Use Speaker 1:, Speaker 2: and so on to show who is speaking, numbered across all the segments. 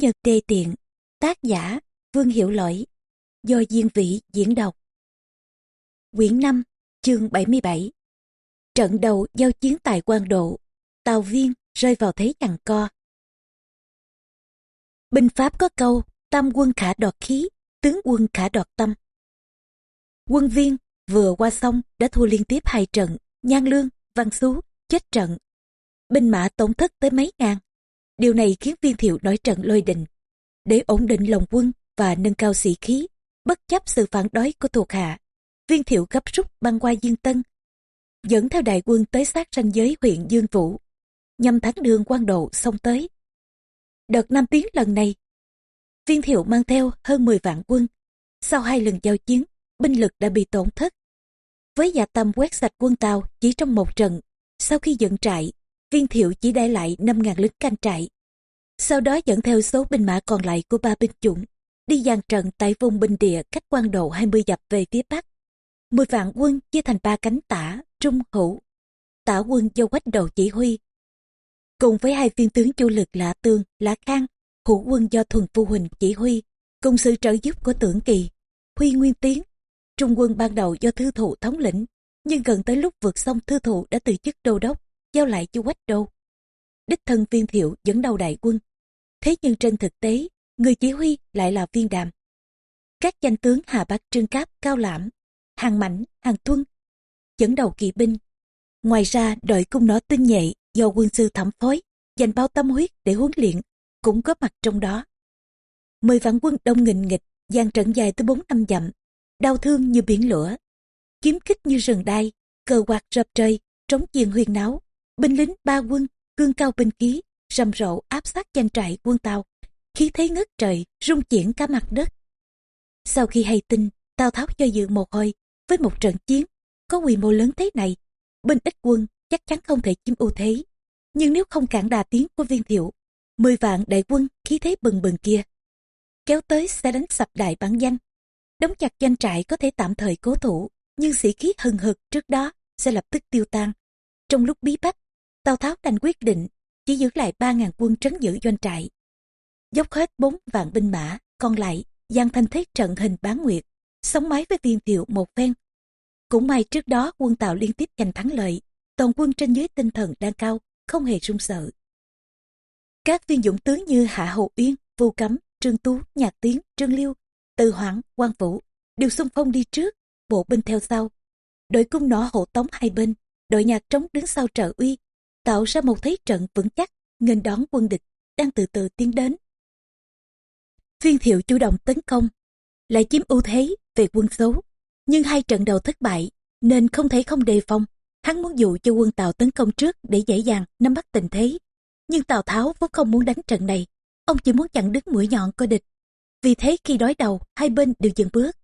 Speaker 1: nhật đề tiện, tác giả, Vương Hiểu Lỗi, do Diên Vĩ diễn đọc. Quyển 5, chương 77 Trận đầu giao chiến tại quan độ, Tàu Viên rơi vào thế chằng co. Binh Pháp có câu, tam quân khả đoạt khí, tướng quân khả đoạt tâm. Quân viên vừa qua sông đã thua liên tiếp hai trận, Nhan Lương, Văn Xú, chết trận. Binh mã tổn thất tới mấy ngàn. Điều này khiến viên thiệu nói trận lôi đình. Để ổn định lòng quân và nâng cao sĩ khí, bất chấp sự phản đối của thuộc hạ, viên thiệu gấp rút băng qua Dương Tân, dẫn theo đại quân tới sát ranh giới huyện Dương Vũ, nhằm thắng đường quan độ xông tới. Đợt năm tiếng lần này, viên thiệu mang theo hơn 10 vạn quân. Sau hai lần giao chiến, binh lực đã bị tổn thất. Với dạ tâm quét sạch quân Tàu chỉ trong một trận, sau khi dựng trại, viên thiệu chỉ để lại 5.000 lính canh trại. Sau đó dẫn theo số binh mã còn lại của ba binh chủng, đi dàn trận tại vùng binh địa cách quan độ 20 dặm về phía bắc. Mười vạn quân chia thành ba cánh tả, trung, hữu. Tả quân do quách đầu chỉ huy. Cùng với hai viên tướng chủ lực là Tương, Lã Khang, hữu quân do Thuần Phu Huỳnh chỉ huy, cùng sự trợ giúp của tưởng kỳ, Huy Nguyên Tiến. Trung quân ban đầu do thư thụ thống lĩnh, nhưng gần tới lúc vượt sông thư thụ đã từ chức đô đốc, giao lại cho quách đâu Đích thân viên thiệu dẫn đầu đại quân. Thế nhưng trên thực tế, người chỉ huy lại là viên đàm. Các danh tướng Hà Bắc Trương Cáp, Cao Lãm, Hàng Mảnh, Hàng Tuân, dẫn đầu kỵ binh. Ngoài ra đội cung nỏ tinh nhạy do quân sư thẩm phối, dành bao tâm huyết để huấn luyện, cũng có mặt trong đó. Mười vạn quân đông nghìn nghịch, dàn trận dài tới bốn năm dặm, đau thương như biển lửa, kiếm kích như rừng đai, cờ quạt rập trời, trống chiền huyền náo, binh lính ba quân, cương cao binh khí, rầm rộ áp sát danh trại quân Tàu, khí thế ngất trời, rung chuyển cả mặt đất. Sau khi hay tin, Tào Tháo cho dự một hồi, với một trận chiến, có quy mô lớn thế này, binh ít quân chắc chắn không thể chiếm ưu thế. Nhưng nếu không cản đà tiến của viên thiệu, mười vạn đại quân khí thế bừng bừng kia, kéo tới sẽ đánh sập đại bản danh. Đóng chặt doanh trại có thể tạm thời cố thủ, nhưng sĩ khí hừng hực trước đó sẽ lập tức tiêu tan. Trong lúc bí bách, Tào Tháo đành quyết định chỉ giữ lại 3.000 quân trấn giữ doanh trại. Dốc hết 4 vạn binh mã, còn lại giang thành thế trận hình bán nguyệt, sống mái với viên thiệu một phen. Cũng may trước đó quân Tào liên tiếp giành thắng lợi, toàn quân trên dưới tinh thần đang cao, không hề run sợ. Các viên dũng tướng như Hạ Hậu Uyên, Vu Cấm, Trương Tú, Nhạc Tiến, Trương Liêu, Từ Hoảng, Quang Vũ đều xung phong đi trước, bộ binh theo sau. Đội cung nỏ hộ tống hai bên, đội nhạc trống đứng sau trợ uy, tạo ra một thế trận vững chắc, nghênh đón quân địch đang từ từ tiến đến. Viên thiệu chủ động tấn công, lại chiếm ưu thế về quân số, nhưng hai trận đầu thất bại nên không thể không đề phòng. Hắn muốn dụ cho quân Tàu tấn công trước để dễ dàng nắm bắt tình thế. Nhưng Tào Tháo vốn không muốn đánh trận này, ông chỉ muốn chặn đứng mũi nhọn của địch. Vì thế khi đối đầu, hai bên đều dừng bước.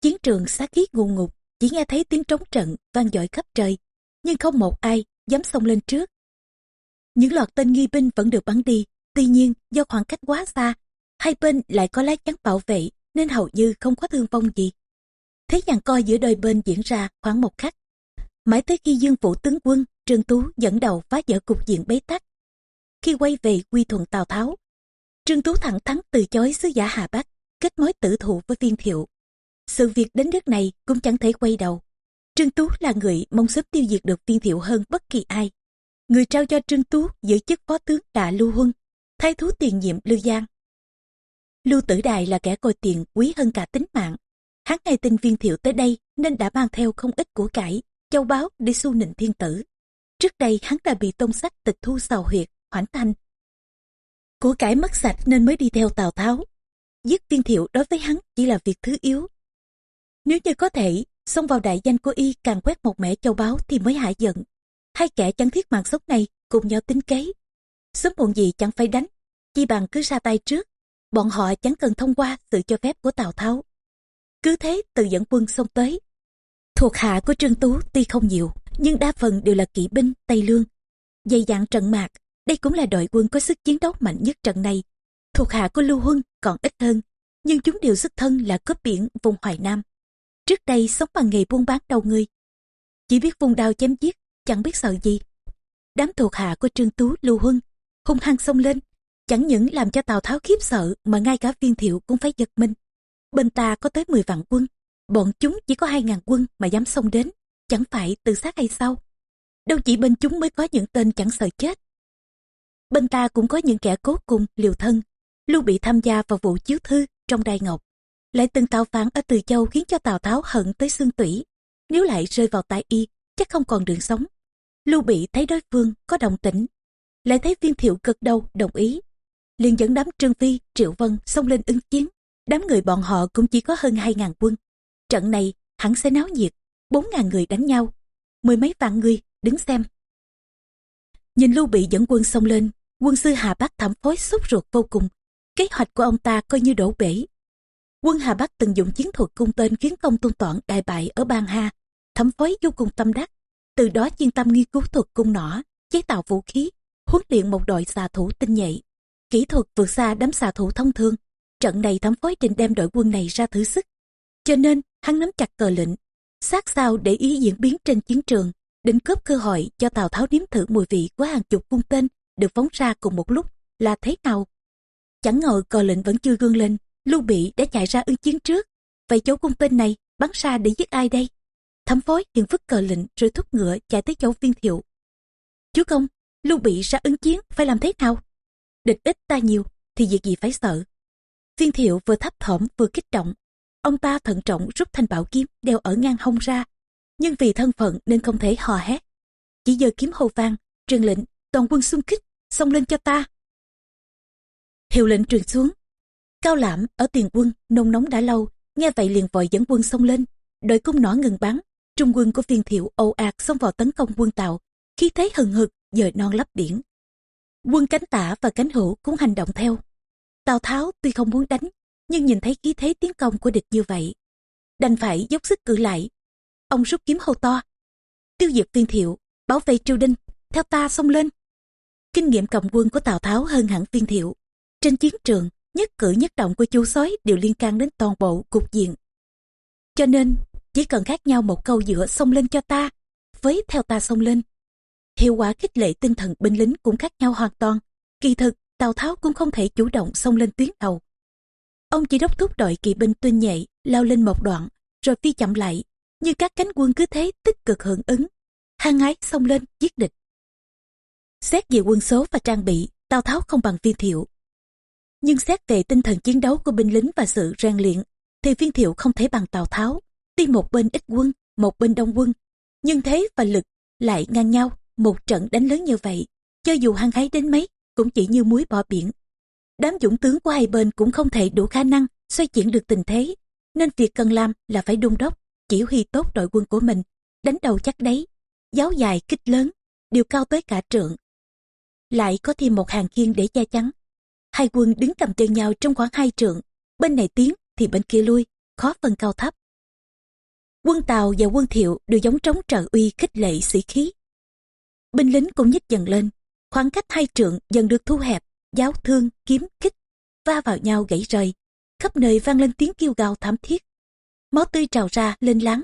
Speaker 1: Chiến trường sát khí ngùn ngục, chỉ nghe thấy tiếng trống trận vang dội khắp trời, nhưng không một ai dám xông lên trước. Những loạt tên nghi binh vẫn được bắn đi, tuy nhiên do khoảng cách quá xa, hai bên lại có lá chắn bảo vệ nên hầu như không có thương vong gì. Thế giằng coi giữa đôi bên diễn ra khoảng một khắc. Mãi tới khi Dương Vũ tướng quân Trương Tú dẫn đầu phá vỡ cục diện bế tắc. Khi quay về quy thuận Tào Tháo, Trương Tú thẳng thắn từ chối sứ giả Hà Bắc, kết mối tử thụ với viên thiệu. Sự việc đến nước này cũng chẳng thể quay đầu. Trương Tú là người mong sớm tiêu diệt được viên thiệu hơn bất kỳ ai. Người trao cho Trương Tú giữ chức phó tướng là Lưu Huân, thay thú tiền nhiệm Lưu Giang. Lưu Tử Đài là kẻ coi tiền quý hơn cả tính mạng. Hắn hay tin viên thiệu tới đây nên đã mang theo không ít của cải, châu báu để su nịnh thiên tử. Trước đây hắn đã bị tông sách tịch thu sào huyệt, hoãn thanh. Của cải mất sạch nên mới đi theo Tào Tháo. Giết viên thiệu đối với hắn chỉ là việc thứ yếu. Nếu như có thể, xông vào đại danh của y càng quét một mẻ châu báu thì mới hại giận. Hai kẻ chẳng thiết mạng sống này cùng nhau tính kế. Sớm muộn gì chẳng phải đánh, chi bằng cứ ra tay trước. Bọn họ chẳng cần thông qua sự cho phép của Tào Tháo. Cứ thế tự dẫn quân xông tới. Thuộc hạ của Trương Tú tuy không nhiều, nhưng đa phần đều là kỵ binh Tây Lương. Dày dặn trận mạc, đây cũng là đội quân có sức chiến đấu mạnh nhất trận này. Thuộc hạ của Lưu Huân còn ít hơn, nhưng chúng đều xuất thân là cướp biển vùng Hoài Nam. Trước đây sống bằng nghề buôn bán đầu người. Chỉ biết vùng đao chém giết, chẳng biết sợ gì. Đám thuộc hạ của Trương Tú Lưu Huân hung hăng xông lên, Chẳng những làm cho Tào Tháo khiếp sợ mà ngay cả viên thiệu cũng phải giật mình. Bên ta có tới 10 vạn quân, bọn chúng chỉ có 2.000 quân mà dám xông đến, chẳng phải tự sát hay sao? Đâu chỉ bên chúng mới có những tên chẳng sợ chết. Bên ta cũng có những kẻ cố cùng liều thân, lưu bị tham gia vào vụ chiếu thư trong đài ngọc. Lại từng tạo phản ở Từ Châu khiến cho Tào Tháo hận tới xương tủy. Nếu lại rơi vào tay y, chắc không còn đường sống. Lưu Bị thấy đối phương có đồng tĩnh, lại thấy viên thiệu cực đầu đồng ý. liền dẫn đám Trương Phi, Triệu Vân xông lên ứng chiến. Đám người bọn họ cũng chỉ có hơn 2.000 quân. Trận này hẳn sẽ náo nhiệt, 4.000 người đánh nhau, mười mấy vạn người đứng xem. Nhìn Lưu Bị dẫn quân xông lên, quân sư Hà Bắc thẩm phối sốt ruột vô cùng. Kế hoạch của ông ta coi như đổ bể. Quân Hà Bắc từng dùng chiến thuật cung tên kiến công tôn toản đại bại ở Bang Ha, thấm phối vô cùng tâm đắc. Từ đó chuyên tâm nghiên cứu thuật cung nỏ, chế tạo vũ khí, huấn luyện một đội xạ thủ tinh nhạy. Kỹ thuật vượt xa đám xạ thủ thông thường. Trận này thấm phối định đem đội quân này ra thử sức. Cho nên, hắn nắm chặt cờ lệnh, sát sao để ý diễn biến trên chiến trường, định cướp cơ hội cho Tào Tháo nếm thử mùi vị của hàng chục cung tên được phóng ra cùng một lúc là thế nào. Chẳng ngờ cờ lệnh vẫn chưa gương lên, Lưu Bị đã chạy ra ứng chiến trước. Vậy chỗ cung tên này bắn ra để giết ai đây? Thẩm phối hiện phức cờ lệnh rồi thúc ngựa chạy tới chỗ viên thiệu. Chúa công, Lưu Bị ra ứng chiến phải làm thế nào? Địch ít ta nhiều thì việc gì phải sợ. Viên thiệu vừa thấp thỏm vừa kích động. Ông ta thận trọng rút thanh bảo kiếm đeo ở ngang hông ra. Nhưng vì thân phận nên không thể hò hét. Chỉ giờ kiếm hô vang, truyền lệnh, toàn quân xung kích, xông lên cho ta. Hiệu lệnh truyền xuống. Cao lãm ở tiền quân nông nóng đã lâu, nghe vậy liền vội dẫn quân xông lên. Đội cung nỏ ngừng bắn, trung quân của viên thiệu ồ ạt xông vào tấn công quân tàu, khí thế hừng hực, dời non lấp biển. Quân cánh tả và cánh hữu cũng hành động theo. Tào Tháo tuy không muốn đánh, nhưng nhìn thấy khí thế tiến công của địch như vậy. Đành phải dốc sức cự lại. Ông rút kiếm hô to. Tiêu diệt viên thiệu, bảo vệ triều đình, theo ta xông lên. Kinh nghiệm cầm quân của Tào Tháo hơn hẳn viên thiệu. Trên chiến trường, nhất cử nhất động của chú sói đều liên can đến toàn bộ cục diện. Cho nên, chỉ cần khác nhau một câu giữa xông lên cho ta, với theo ta xông lên. Hiệu quả khích lệ tinh thần binh lính cũng khác nhau hoàn toàn. Kỳ thực, Tào Tháo cũng không thể chủ động xông lên tuyến đầu. Ông chỉ đốc thúc đội kỵ binh tuyên nhạy, lao lên một đoạn, rồi phi chậm lại, như các cánh quân cứ thế tích cực hưởng ứng. hàng ái xông lên, giết địch. Xét về quân số và trang bị, Tào Tháo không bằng viên thiệu. Nhưng xét về tinh thần chiến đấu của binh lính và sự rèn luyện, thì viên thiệu không thể bằng Tào Tháo. Tuy một bên ít quân, một bên đông quân, nhưng thế và lực lại ngang nhau, một trận đánh lớn như vậy. Cho dù hăng hái đến mấy, cũng chỉ như muối bỏ biển. Đám dũng tướng của hai bên cũng không thể đủ khả năng xoay chuyển được tình thế, nên việc cần làm là phải đôn đốc, chỉ huy tốt đội quân của mình, đánh đầu chắc đấy, giáo dài kích lớn, điều cao tới cả trượng. Lại có thêm một hàng khiên để che chắn. Hai quân đứng cầm chân nhau trong khoảng hai trượng, bên này tiến thì bên kia lui, khó phân cao thấp. Quân Tàu và quân Thiệu đều giống trống trợ uy khích lệ sĩ khí. Binh lính cũng nhích dần lên, khoảng cách hai trượng dần được thu hẹp, giáo thương, kiếm, kích, va vào nhau gãy rời. Khắp nơi vang lên tiếng kêu gào thảm thiết. Máu tươi trào ra lên láng.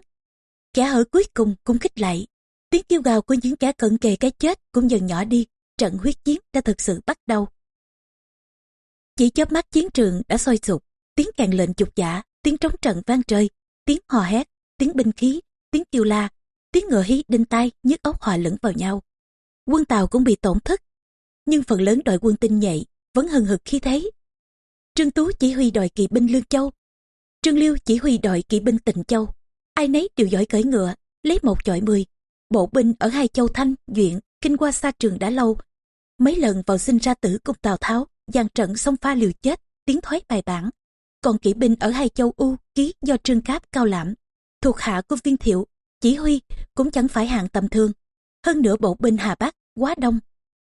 Speaker 1: Kẻ ở cuối cùng cũng kích lại. Tiếng kêu gào của những kẻ cận kề cái chết cũng dần nhỏ đi. Trận huyết chiến đã thực sự bắt đầu. Chỉ chớp mắt chiến trường đã sôi sục, tiếng kèn lệnh chục giả, tiếng trống trận vang trời, tiếng hò hét, tiếng binh khí, tiếng kêu la, tiếng ngựa hí đinh tai nhức óc hòa lẫn vào nhau. Quân Tàu cũng bị tổn thất, nhưng phần lớn đội quân tinh nhạy vẫn hừng hực khi thấy Trương Tú chỉ huy đội kỵ binh Lương Châu, Trương Liêu chỉ huy đội kỵ binh Tịnh Châu. Ai nấy đều giỏi cưỡi ngựa, lấy một chọi mười. Bộ binh ở hai châu Thanh, Duyện, kinh qua xa trường đã lâu. Mấy lần vào sinh ra tử cùng Tào Tháo, dàn trận sông pha liều chết, tiến thoái bài bản. Còn kỵ binh ở hai châu U, ký do Trương Cáp cao lãm, thuộc hạ của viên thiệu, chỉ huy cũng chẳng phải hạng tầm thường. Hơn nữa bộ binh Hà Bắc, quá đông.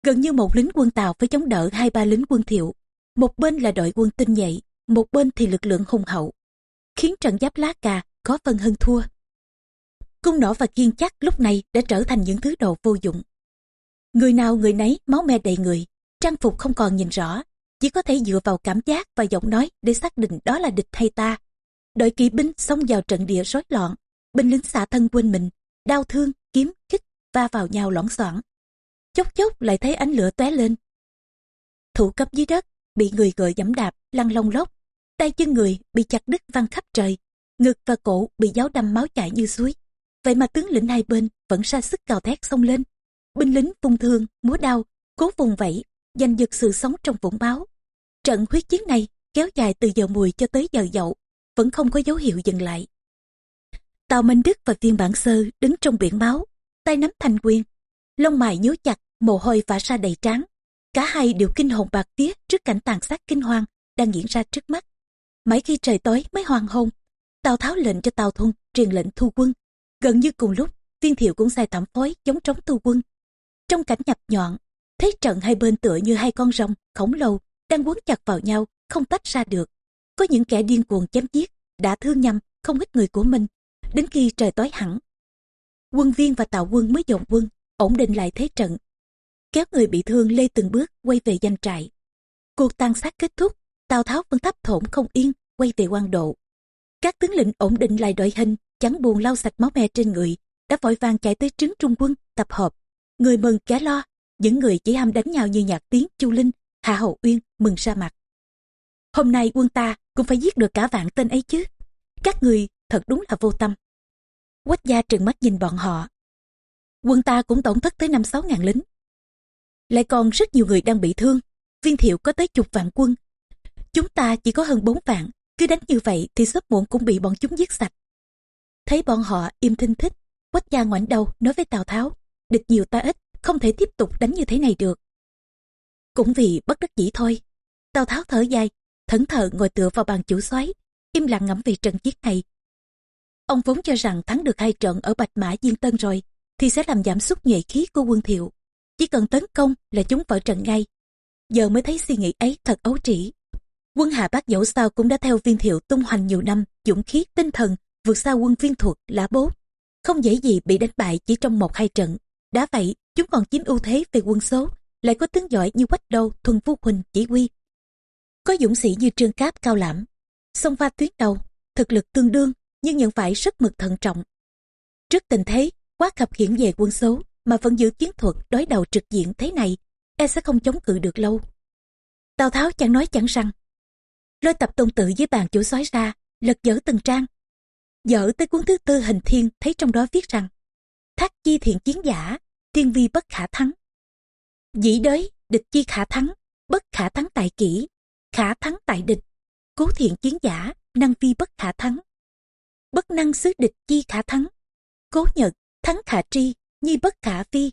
Speaker 1: Gần như một lính quân Tàu phải chống đỡ hai ba lính quân thiệu. Một bên là đội quân tinh nhạy, một bên thì lực lượng hùng hậu. Khiến trận giáp lá cà có phần hơn thua. Cung nỏ và kiên chắc lúc này đã trở thành những thứ đồ vô dụng. Người nào người nấy máu me đầy người, trang phục không còn nhìn rõ, chỉ có thể dựa vào cảm giác và giọng nói để xác định đó là địch hay ta. Đội kỵ binh xông vào trận địa rối loạn, binh lính xả thân quên mình, đau thương, kiếm, kích, va vào nhau loãng xoảng. Chốc chốc lại thấy ánh lửa tóe lên. thủ cấp dưới đất bị người gợi dẫm đạp lăn lông lốc tay chân người bị chặt đứt văng khắp trời ngực và cổ bị giáo đâm máu chảy như suối vậy mà tướng lĩnh hai bên vẫn ra sức cào thét xông lên binh lính vung thương múa đao cố vùng vẫy giành giật sự sống trong vũng máu. Trận huyết chiến này kéo dài từ giờ mùi cho tới giờ dậu, vẫn không có dấu hiệu dừng lại. Tào minh đức và viên bản sơ đứng trong biển máu, tay nắm thành quyền, lông mày nhíu chặt, mồ hôi vã ra đầy trán. Cả hai đều kinh hồn bạc tía trước cảnh tàn sát kinh hoàng đang diễn ra trước mắt. Mãi khi trời tối mới hoàng hôn, tào tháo lệnh cho tào thun truyền lệnh thu quân. Gần như cùng lúc, viên thiệu cũng sai thẩm phối, chống trống thu quân. Trong cảnh nhập nhọn thấy trận hai bên tựa như hai con rồng, khổng lồ, đang quấn chặt vào nhau, không tách ra được. Có những kẻ điên cuồng chém giết, đã thương nhầm, không ít người của mình. Đến khi trời tối hẳn, quân viên và tào quân mới dồn quân, ổn định lại thế trận. Kéo người bị thương lê từng bước, quay về danh trại. Cuộc tàn sát kết thúc, tào tháo vẫn thấp thổn không yên, quay về quan độ. Các tướng lĩnh ổn định lại đội hình, chẳng buồn lau sạch máu me trên người, đã vội vàng chạy tới trứng trung quân, tập hợp. Người mừng kẻ lo những người chỉ ham đánh nhau như nhạc tiếng chu linh hạ hậu uyên, mừng ra mặt hôm nay quân ta cũng phải giết được cả vạn tên ấy chứ. Các người thật đúng là vô tâm. Quách gia trừng mắt nhìn bọn họ. Quân ta cũng tổn thất tới năm sáu ngàn lính. Lại còn rất nhiều người đang bị thương. Viên thiệu có tới chục vạn quân. Chúng ta chỉ có hơn bốn vạn. Cứ đánh như vậy thì sớm muộn cũng bị bọn chúng giết sạch. Thấy bọn họ im thinh thích, quách gia ngoảnh đầu nói với tào tháo, địch nhiều ta ít không thể tiếp tục đánh như thế này được. Cũng vì bất đắc dĩ thôi. Tào tháo thở dài, thẫn thờ ngồi tựa vào bàn chủ soái, im lặng ngẫm về trận chiến này. Ông vốn cho rằng thắng được hai trận ở bạch mã diên tân rồi, thì sẽ làm giảm sút nhuệ khí của quân thiệu. Chỉ cần tấn công là chúng vỡ trận ngay. Giờ mới thấy suy nghĩ ấy thật ấu trĩ. Quân hạ bác dẫu sao cũng đã theo viên thiệu tung hoành nhiều năm, dũng khí, tinh thần, vượt xa quân viên thuật lã bố. Không dễ gì bị đánh bại chỉ trong một hai trận. Đã vậy chúng còn chiếm ưu thế về quân số, lại có tướng giỏi như quách đâu, thuần phu huỳnh, chỉ huy. Có dũng sĩ như trương cáp, cao lãm. Xông pha tuyến đầu thực lực tương đương, nhưng nhận phải rất mực thận trọng. Trước tình thế, quá khập khiển về quân số, mà vẫn giữ chiến thuật đối đầu trực diện thế này e sẽ không chống cự được lâu. Tào tháo chẳng nói chẳng rằng, lôi tập tôn tự với bàn chủ soái ra, lật dở từng trang. Dở tới cuốn thứ tư hình thiên, thấy trong đó viết rằng, thác chi thiện chiến giả thiên vi bất khả thắng. Dĩ đới, địch chi khả thắng, bất khả thắng tại kỹ khả thắng tại địch, cố thiện chiến giả, năng vi bất khả thắng. Bất năng xứ địch chi khả thắng, cố nhật, thắng khả tri, nhi bất khả phi.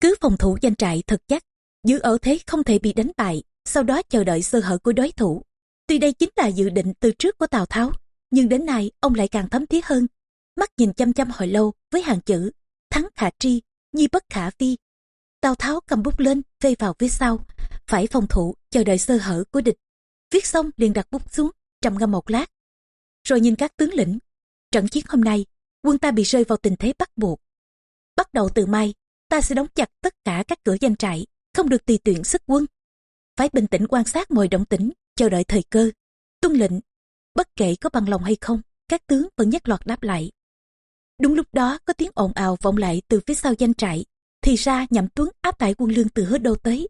Speaker 1: Cứ phòng thủ danh trại thật chắc, giữ ở thế không thể bị đánh bại, sau đó chờ đợi sơ hở của đối thủ. Tuy đây chính là dự định từ trước của tào tháo, nhưng đến nay ông lại càng thấm thía hơn. Mắt nhìn chăm chăm hồi lâu với hàng chữ, thắng khả tri nhi bất khả phi tào tháo cầm bút lên vây vào phía sau, phải phòng thủ, chờ đợi sơ hở của địch. Viết xong liền đặt bút xuống, trầm ngâm một lát. Rồi nhìn các tướng lĩnh. Trận chiến hôm nay, quân ta bị rơi vào tình thế bắt buộc. Bắt đầu từ mai, ta sẽ đóng chặt tất cả các cửa danh trại, không được tùy tuyển sức quân. Phải bình tĩnh quan sát mọi động tĩnh, chờ đợi thời cơ. Tuân lệnh, bất kể có bằng lòng hay không, các tướng vẫn nhất loạt đáp lại đúng lúc đó, có tiếng ồn ào vọng lại từ phía sau danh trại. Thì ra, nhậm tuấn áp tải quân lương từ hứa đô tới.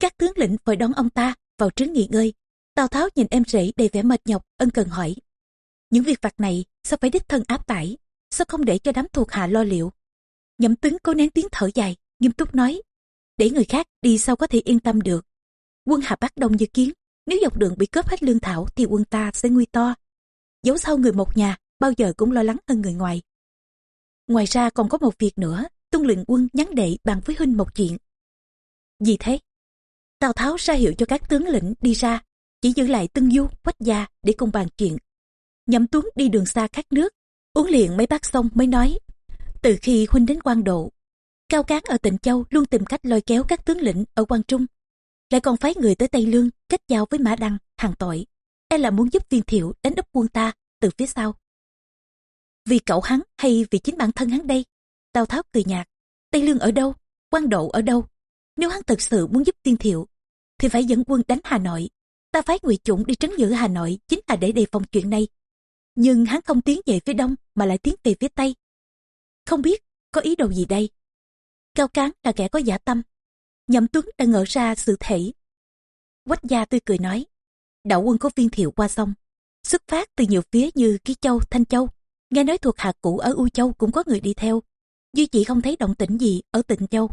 Speaker 1: Các tướng lĩnh vội đón ông ta vào trướng nghỉ ngơi. Tào tháo nhìn em rể đầy vẻ mệt nhọc, ân cần hỏi. Những việc vặt này, sao phải đích thân áp tải? Sao không để cho đám thuộc hạ lo liệu? Nhậm tuấn cố nén tiếng thở dài, nghiêm túc nói. Để người khác đi sao có thể yên tâm được? Quân Hà Bắc đông như kiến, nếu dọc đường bị cướp hết lương thảo thì quân ta sẽ nguy to. Giấu sau người một nhà, bao giờ cũng lo lắng hơn người ngoài ngoài ra còn có một việc nữa tung luyện quân nhắn đệ bàn với huynh một chuyện. Gì thế? Tào tháo ra hiệu cho các tướng lĩnh đi ra, chỉ giữ lại tân du, quách gia để cùng bàn chuyện. Nhậm tuấn đi đường xa khát nước, uống liền mấy bát xong mới nói, từ khi huynh đến quan độ, cao cán ở tịnh châu luôn tìm cách lôi kéo các tướng lĩnh ở quan trung. Lại còn phái người tới tây lương kết giao với mã đăng, hàng tội. E là muốn giúp viên thiệu đánh úp quân ta từ phía sau vì cậu hắn hay vì chính bản thân hắn đây? Tào tháo cười nhạt. Tây lương ở đâu? Quan độ ở đâu? Nếu hắn thật sự muốn giúp tiên thiệu thì phải dẫn quân đánh hà nội. Ta phái ngụy chủng đi trấn giữ hà nội chính là để đề phòng chuyện này. Nhưng hắn không tiến về phía đông mà lại tiến về phía tây. Không biết có ý đồ gì đây? Cao cán là kẻ có giả tâm. Nhậm tuấn đã ngỡ ra sự thể. Quách gia tươi cười nói, đạo quân có viên thiệu qua sông, xuất phát từ nhiều phía như Ký Châu, Thanh Châu. Nghe nói thuộc hạ cũ ở U Châu cũng có người đi theo, duy chỉ không thấy động tĩnh gì ở Tịnh Châu.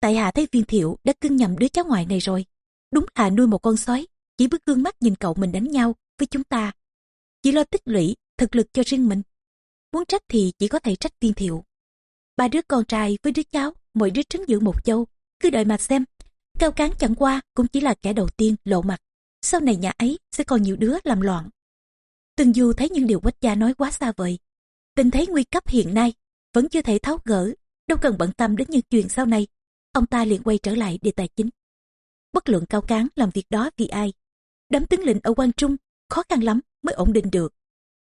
Speaker 1: Tại hạ thấy viên thiệu đã cưng nhầm đứa cháu ngoại này rồi. Đúng là nuôi một con sói, chỉ bước gương mắt nhìn cậu mình đánh nhau với chúng ta. Chỉ lo tích lũy, thực lực cho riêng mình. Muốn trách thì chỉ có thể trách viên thiệu. Ba đứa con trai với đứa cháu, mỗi đứa trấn giữ một châu, cứ đợi mà xem. Cao cán chẳng qua cũng chỉ là kẻ đầu tiên lộ mặt. Sau này nhà ấy sẽ còn nhiều đứa làm loạn. Từng du thấy những điều quách gia nói quá xa vời. Tình thấy nguy cấp hiện nay, vẫn chưa thể tháo gỡ, đâu cần bận tâm đến những chuyện sau này. Ông ta liền quay trở lại đề tài chính. Bất luận cao cán làm việc đó vì ai. Đám tướng lĩnh ở quan Trung khó khăn lắm mới ổn định được.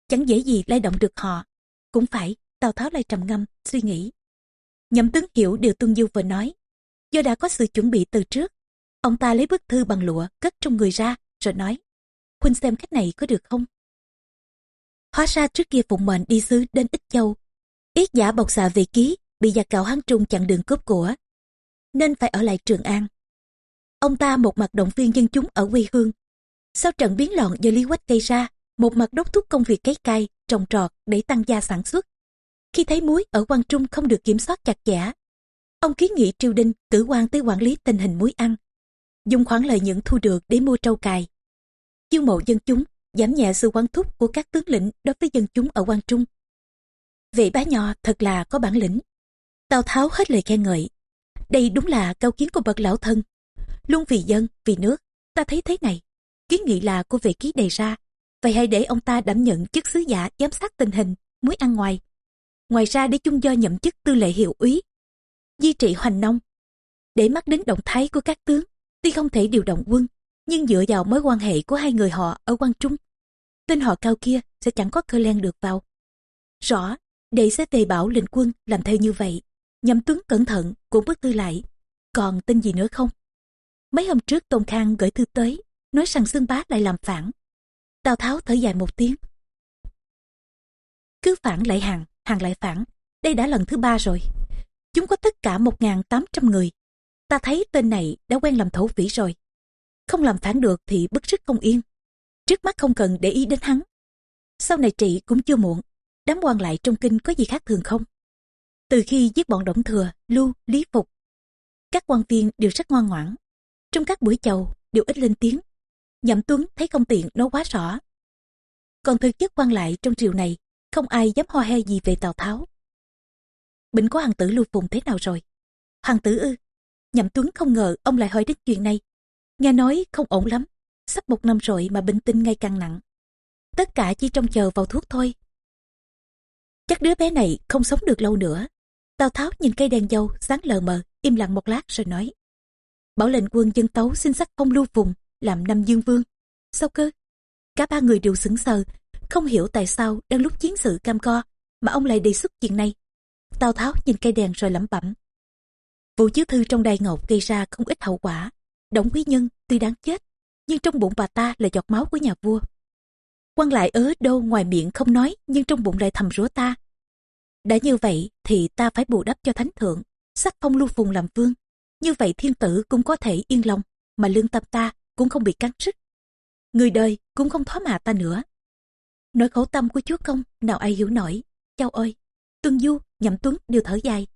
Speaker 1: Chẳng dễ gì lay động được họ. Cũng phải, Tào Tháo lại trầm ngâm, suy nghĩ. Nhậm tướng hiểu điều Tuân Du vừa nói. Do đã có sự chuẩn bị từ trước, ông ta lấy bức thư bằng lụa cất trong người ra, rồi nói. Huynh xem cách này có được không? Hóa ra trước kia phụng mệnh đi sứ đến Ích Châu. Yết giả bọc xạ về ký, bị giặc cạo hán trung chặn đường cướp của. Nên phải ở lại Trường An. Ông ta một mặt động viên dân chúng ở quê hương. Sau trận biến loạn do Lý Quách gây ra, một mặt đốc thúc công việc cấy cai, trồng trọt để tăng gia sản xuất. Khi thấy muối ở quan Trung không được kiểm soát chặt chẽ, ông kiến nghị triều đình cử quan tới quản lý tình hình muối ăn, dùng khoản lợi nhuận thu được để mua trâu cài. Chiêu mộ dân chúng, giảm nhẹ sự quan thúc của các tướng lĩnh đối với dân chúng ở quan Trung. Vị bá nho thật là có bản lĩnh. Tào Tháo hết lời khen ngợi. Đây đúng là cao kiến của bậc lão thân. Luôn vì dân, vì nước, ta thấy thế này. Kiến nghị là của vị ký đề ra. Vậy hãy để ông ta đảm nhận chức sứ giả giám sát tình hình, muối ăn ngoài. Ngoài ra để chung do nhậm chức tư lệ hiệu úy, di trị hoành nông. Để mắt đến động thái của các tướng, tuy không thể điều động quân, nhưng dựa vào mối quan hệ của hai người họ ở quan trung, tên họ cao kia sẽ chẳng có cơ len được vào. Rõ, đệ sẽ tề bảo lệnh quân làm theo như vậy. Nhậm tướng cẩn thận cũng bức thư lại. Còn tin gì nữa không? Mấy hôm trước Tôn Khang gửi thư tới, nói rằng xương Bá lại làm phản. Tào Tháo thở dài một tiếng. Cứ phản lại hàng, hàng lại phản. Đây đã lần thứ ba rồi. Chúng có tất cả 1.800 người. Ta thấy tên này đã quen làm thổ phỉ rồi. Không làm phản được thì bức sức không yên. Trước mắt không cần để ý đến hắn. Sau này trị cũng chưa muộn. Đám quan lại trong kinh có gì khác thường không? Từ khi giết bọn Động Thừa, Lưu, Lý Phục, các quan viên đều rất ngoan ngoãn. Trong các buổi chầu đều ít lên tiếng. Nhậm Tuấn thấy không tiện nói quá rõ. Còn thực chất quan lại trong triều này, không ai dám ho he gì về Tào Tháo. Bệnh của hoàng tử Lưu Phùng thế nào rồi? Hoàng tử ư? Nhậm Tuấn không ngờ ông lại hỏi đến chuyện này. Nghe nói không ổn lắm, sắp một năm rồi mà bệnh tinh ngày càng nặng. Tất cả chỉ trông chờ vào thuốc thôi. Chắc đứa bé này không sống được lâu nữa. Tào Tháo nhìn cây đèn dâu sáng lờ mờ, im lặng một lát rồi nói. Bảo lệnh quân dân tấu xin sắc phong lưu vùng, làm năm dương vương. Sao cơ? Cả ba người đều sững sờ, không hiểu tại sao đang lúc chiến sự cam co mà ông lại đề xuất chuyện này. Tào Tháo nhìn cây đèn rồi lẩm bẩm. Vụ chứa thư trong đài ngọc gây ra không ít hậu quả. Đổng quý nhân tuy đáng chết, nhưng trong bụng bà ta là giọt máu của nhà vua. quan lại ớ đâu ngoài miệng không nói nhưng trong bụng lại thầm rủa ta. Đã như vậy thì ta phải bù đắp cho thánh thượng, sắc phong lưu phùng làm vương. Như vậy thiên tử cũng có thể yên lòng, mà lương tâm ta cũng không bị cắn rứt. Người đời cũng không thoá mạ ta nữa. Nỗi khổ tâm của chúa công nào ai hiểu nổi. Châu ơi, Tuân Du, Nhậm Tuấn đều thở dài.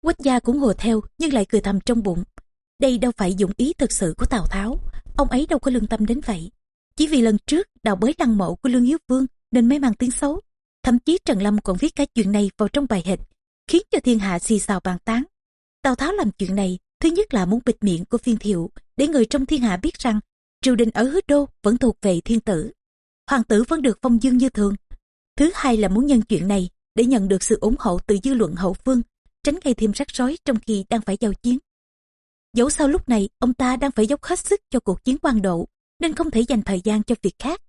Speaker 1: Quách gia cũng hồ theo nhưng lại cười thầm trong bụng. Đây đâu phải dụng ý thật sự của Tào Tháo. Ông ấy đâu có lương tâm đến vậy. Chỉ vì lần trước đào bới lăng mộ của Lương Hiếu Vương nên mới mang tiếng xấu. Thậm chí Trần Lâm còn viết cả chuyện này vào trong bài hịch, khiến cho thiên hạ xì xào bàn tán. Tào Tháo làm chuyện này, thứ nhất là muốn bịt miệng của phiên thiệu, để người trong thiên hạ biết rằng triều đình ở hứa đô vẫn thuộc về thiên tử. Hoàng tử vẫn được phong dương như thường. Thứ hai là muốn nhân chuyện này để nhận được sự ủng hộ từ dư luận hậu phương, tránh gây thêm rắc rối trong khi đang phải giao chiến. Dẫu sao lúc này ông ta đang phải dốc hết sức cho cuộc chiến quan độ, nên không thể dành thời gian cho việc khác.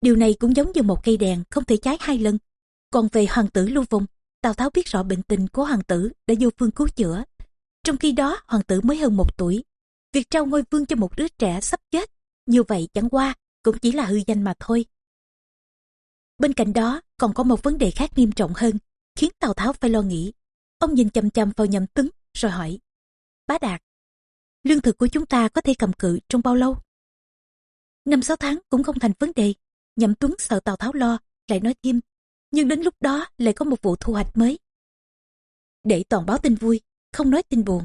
Speaker 1: Điều này cũng giống như một cây đèn không thể cháy hai lần. Còn về hoàng tử Lưu Vong, Tào Tháo biết rõ bệnh tình của hoàng tử đã vô phương cứu chữa. Trong khi đó hoàng tử mới hơn một tuổi. Việc trao ngôi vương cho một đứa trẻ sắp chết, như vậy chẳng qua cũng chỉ là hư danh mà thôi. Bên cạnh đó còn có một vấn đề khác nghiêm trọng hơn, khiến Tào Tháo phải lo nghĩ. Ông nhìn chầm chầm vào nhậm tướng rồi hỏi. Bá Đạt, lương thực của chúng ta có thể cầm cự trong bao lâu? Năm sáu tháng cũng không thành vấn đề. Nhậm Tuấn sợ Tào Tháo lo, lại nói thêm. Nhưng đến lúc đó lại có một vụ thu hoạch mới. Để toàn báo tin vui, không nói tin buồn.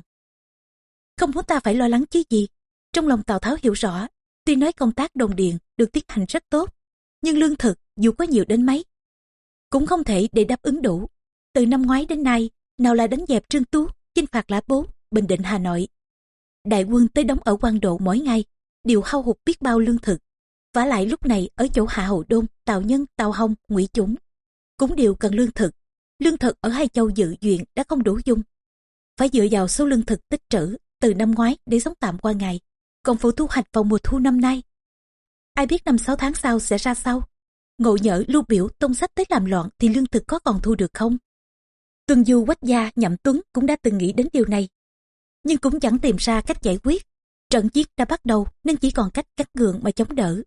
Speaker 1: Không muốn ta phải lo lắng chứ gì. Trong lòng Tào Tháo hiểu rõ, tuy nói công tác đồng điền được tiến hành rất tốt, nhưng lương thực dù có nhiều đến mấy, cũng không thể để đáp ứng đủ. Từ năm ngoái đến nay, nào là đánh dẹp Trương Tú, chinh phạt Lã Bố, Bình Định Hà Nội. Đại quân tới đóng ở quan độ mỗi ngày, đều hao hụt biết bao lương thực. và lại lúc này ở chỗ Hạ Hậu Đôn, Tào Nhân, Tào Hồng, Ngụy Chúng cũng đều cần lương thực. Lương thực ở hai châu dự duyện đã không đủ dung. Phải dựa vào số lương thực tích trữ từ năm ngoái để sống tạm qua ngày, còn phụ thu hoạch vào mùa thu năm nay. Ai biết năm sáu tháng sau sẽ ra sao? Ngộ nhỡ lưu biểu tông sách tới làm loạn thì lương thực có còn thu được không? Tuần Du Quách Gia Nhậm Tuấn cũng đã từng nghĩ đến điều này. Nhưng cũng chẳng tìm ra cách giải quyết. Trận chiến đã bắt đầu nên chỉ còn cách cắt gượng mà chống đỡ.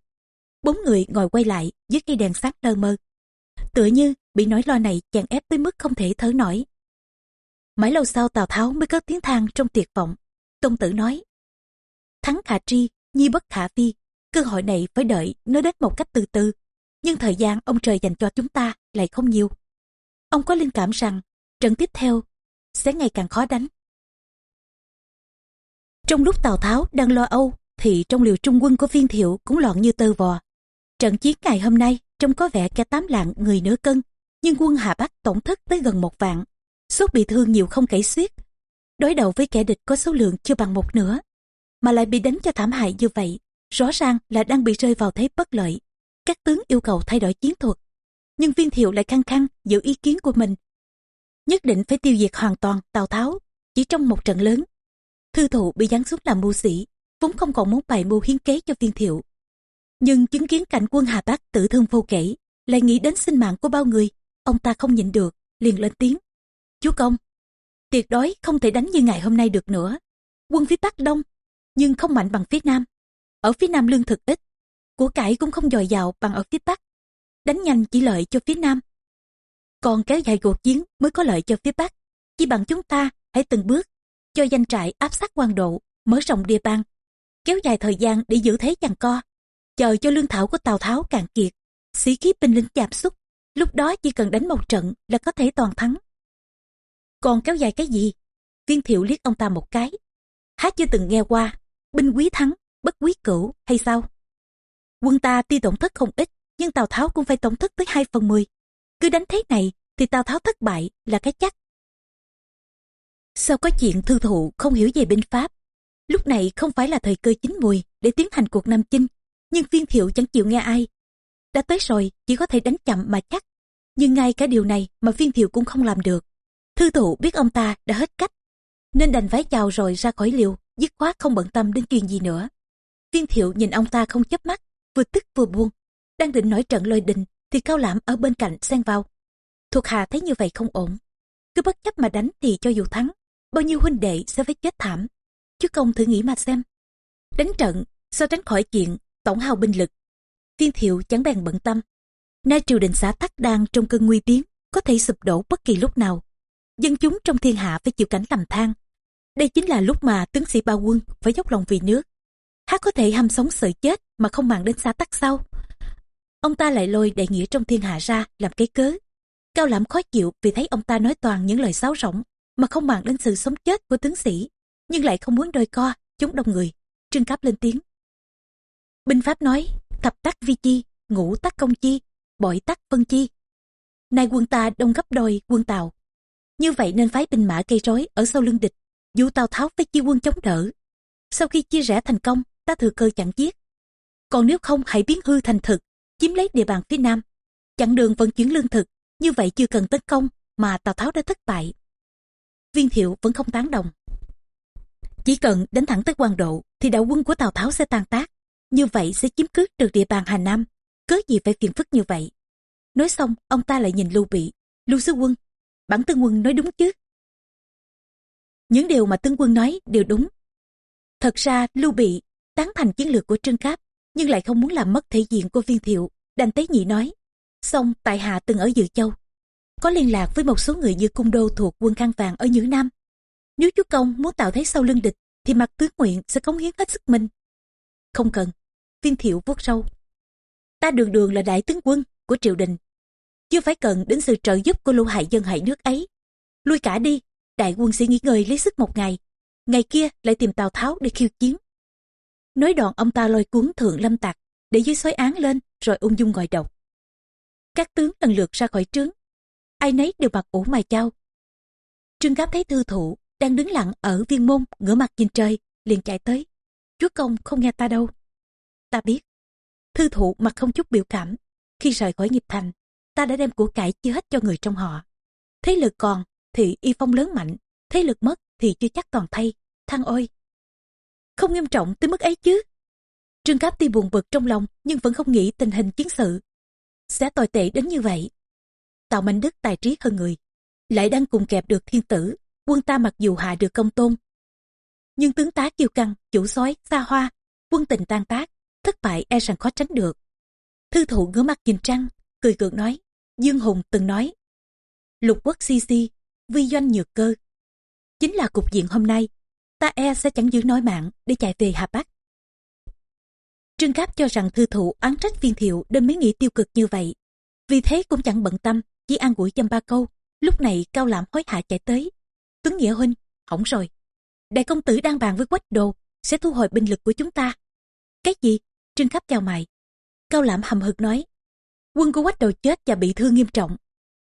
Speaker 1: Bốn người ngồi quay lại dưới cây đèn sáng lơ mơ. Tựa như bị nỗi lo này chèn ép tới mức không thể thở nổi. Mãi lâu sau Tào Tháo mới có tiếng than trong tuyệt vọng. Công tử nói, thắng khả tri, nhi bất khả phi. Cơ hội này phải đợi nó đến một cách từ từ. Nhưng thời gian ông trời dành cho chúng ta lại không nhiều. Ông có linh cảm rằng trận tiếp theo sẽ ngày càng khó đánh. Trong lúc Tào Tháo đang lo âu, thì trong liều trung quân của viên thiệu cũng loạn như tơ vò. Trận chiến ngày hôm nay trông có vẻ cả tám lạng người nửa cân, nhưng quân Hà Bắc tổng thất tới gần một vạn. Số bị thương nhiều không kể xiết. Đối đầu với kẻ địch có số lượng chưa bằng một nửa, mà lại bị đánh cho thảm hại như vậy, rõ ràng là đang bị rơi vào thế bất lợi. Các tướng yêu cầu thay đổi chiến thuật, nhưng viên thiệu lại khăng khăng giữ ý kiến của mình. Nhất định phải tiêu diệt hoàn toàn Tào Tháo, chỉ trong một trận lớn Thư thụ bị giáng xuống làm mưu sĩ, vốn không còn muốn bày mưu hiến kế cho viên thiệu. Nhưng chứng kiến cảnh quân Hà Bắc tử thương vô kể, lại nghĩ đến sinh mạng của bao người, ông ta không nhịn được, liền lên tiếng. Chúa công, tuyệt đối không thể đánh như ngày hôm nay được nữa. Quân phía Bắc đông, nhưng không mạnh bằng phía Nam. Ở phía Nam lương thực ít, của cải cũng không dồi dào bằng ở phía Bắc. Đánh nhanh chỉ lợi cho phía Nam. Còn kéo dài cuộc chiến mới có lợi cho phía Bắc. Chỉ bằng chúng ta hãy từng bước cho danh trại áp sát quan độ, mở rộng địa bàn, kéo dài thời gian để giữ thế chằng co, chờ cho lương thảo của Tào Tháo cạn kiệt, sĩ khí binh lính giảm sút, lúc đó chỉ cần đánh một trận là có thể toàn thắng. Còn kéo dài cái gì? Viên thiệu liếc ông ta một cái. Hát chưa từng nghe qua, binh quý thắng, bất quý cửu hay sao? Quân ta tuy tổn thất không ít, nhưng Tào Tháo cũng phải tổn thất tới 2 phần 10. Cứ đánh thế này thì Tào Tháo thất bại là cái chắc. Sao có chuyện thư thụ không hiểu về binh pháp? Lúc này không phải là thời cơ chín mùi để tiến hành cuộc Nam Chinh, nhưng viên thiệu chẳng chịu nghe ai. Đã tới rồi, chỉ có thể đánh chậm mà chắc. Nhưng ngay cả điều này mà viên thiệu cũng không làm được. Thư thụ biết ông ta đã hết cách, nên đành vái chào rồi ra khỏi liều, dứt khoát không bận tâm đến chuyện gì nữa. Viên thiệu nhìn ông ta không chấp mắt, vừa tức vừa buông. Đang định nói trận lôi đình, thì cao lãm ở bên cạnh xen vào. Thuộc hạ thấy như vậy không ổn. Cứ bất chấp mà đánh thì cho dù thắng, bao nhiêu huynh đệ sẽ phải chết thảm? Chứ công thử nghĩ mà xem. Đánh trận sao tránh khỏi chuyện tổng hao binh lực. Viên thiệu chẳng bèn bận tâm. Nay triều đình xã tắc đang trong cơn nguy biến, có thể sụp đổ bất kỳ lúc nào. Dân chúng trong thiên hạ phải chịu cảnh lầm than. Đây chính là lúc mà tướng sĩ ba quân phải dốc lòng vì nước. Hát có thể ham sống sợ chết mà không màng đến xã tắc sau? Ông ta lại lôi đại nghĩa trong thiên hạ ra làm cái cớ. Cao lãm khó chịu vì thấy ông ta nói toàn những lời sáo rỗng mà không màng đến sự sống chết của tướng sĩ, nhưng lại không muốn đôi co, chúng đông người. Trương Cáp lên tiếng. Binh Pháp nói, thập tắc vi chi, ngũ tắc công chi, bội tắc phân chi. Nay quân ta đông gấp đôi quân Tàu. Như vậy nên phái binh mã gây rối ở sau lưng địch, dù Tào Tháo với chi quân chống đỡ. Sau khi chia rẽ thành công, ta thừa cơ chặn giết. Còn nếu không hãy biến hư thành thực, chiếm lấy địa bàn phía Nam. Chặn đường vận chuyển lương thực, như vậy chưa cần tấn công mà Tào Tháo đã thất bại viên thiệu vẫn không tán đồng. Chỉ cần đánh thẳng tới quan độ thì đạo quân của Tào Tháo sẽ tan tác. Như vậy sẽ chiếm cứ được địa bàn Hà Nam. Cớ gì phải phiền phức như vậy? Nói xong, ông ta lại nhìn Lưu Bị. Lưu Sứ Quân, bản tướng quân nói đúng chứ? Những điều mà tướng quân nói đều đúng. Thật ra Lưu Bị tán thành chiến lược của Trương Cáp, nhưng lại không muốn làm mất thể diện của viên thiệu. Đành tế nhị nói, xong tại hạ từng ở Dự Châu, có liên lạc với một số người như cung đô thuộc quân khăn vàng ở Nhữ Nam. Nếu chúa công muốn tạo thế sau lưng địch thì mặt tướng nguyện sẽ cống hiến hết sức mình. Không cần, viên thiệu vuốt sâu. Ta đường đường là đại tướng quân của triều đình. Chưa phải cần đến sự trợ giúp của lưu hại dân hại nước ấy. Lui cả đi, đại quân sẽ nghỉ ngơi lấy sức một ngày. Ngày kia lại tìm Tào Tháo để khiêu chiến. Nói đoạn ông ta lôi cuốn thượng lâm tặc, để dưới xoáy án lên rồi ung dung ngồi độc. Các tướng lần lượt ra khỏi trướng. Ai nấy đều mặc ủ mài chao. Trương Cáp thấy thư thụ đang đứng lặng ở viên môn, ngửa mặt nhìn trời, liền chạy tới. Chúa công không nghe ta đâu. Ta biết. Thư thụ mặt không chút biểu cảm. Khi rời khỏi nghiệp thành, ta đã đem của cải chia hết cho người trong họ. Thế lực còn thì y phong lớn mạnh, thế lực mất thì chưa chắc toàn thay. Thăng ôi! Không nghiêm trọng tới mức ấy chứ? Trương cáp tuy buồn bực trong lòng nhưng vẫn không nghĩ tình hình chiến sự sẽ tồi tệ đến như vậy tào mạnh đức tài trí hơn người. Lại đang cùng kẹp được thiên tử, quân ta mặc dù hạ được công tôn. Nhưng tướng tá kiêu căng, chủ soái xa hoa, quân tình tan tác, thất bại e rằng khó tránh được. Thư thụ ngửa mặt nhìn trăng, cười cợt nói, dương hùng từng nói, lục quốc si si, vi doanh nhược cơ. Chính là cục diện hôm nay, ta e sẽ chẳng giữ nói mạng để chạy về hà bắc. Trương cáp cho rằng thư thụ oán trách viên thiệu nên mới nghĩ tiêu cực như vậy. Vì thế cũng chẳng bận tâm chỉ an ủi chăm ba câu, lúc này cao lãm hối hả chạy tới. Tuấn nghĩa huynh, hỏng rồi. Đại công tử đang bàn với quách đồ, sẽ thu hồi binh lực của chúng ta. Cái gì? Trương khắp chào mày. Cao lãm hầm hực nói. Quân của quách đồ chết và bị thương nghiêm trọng.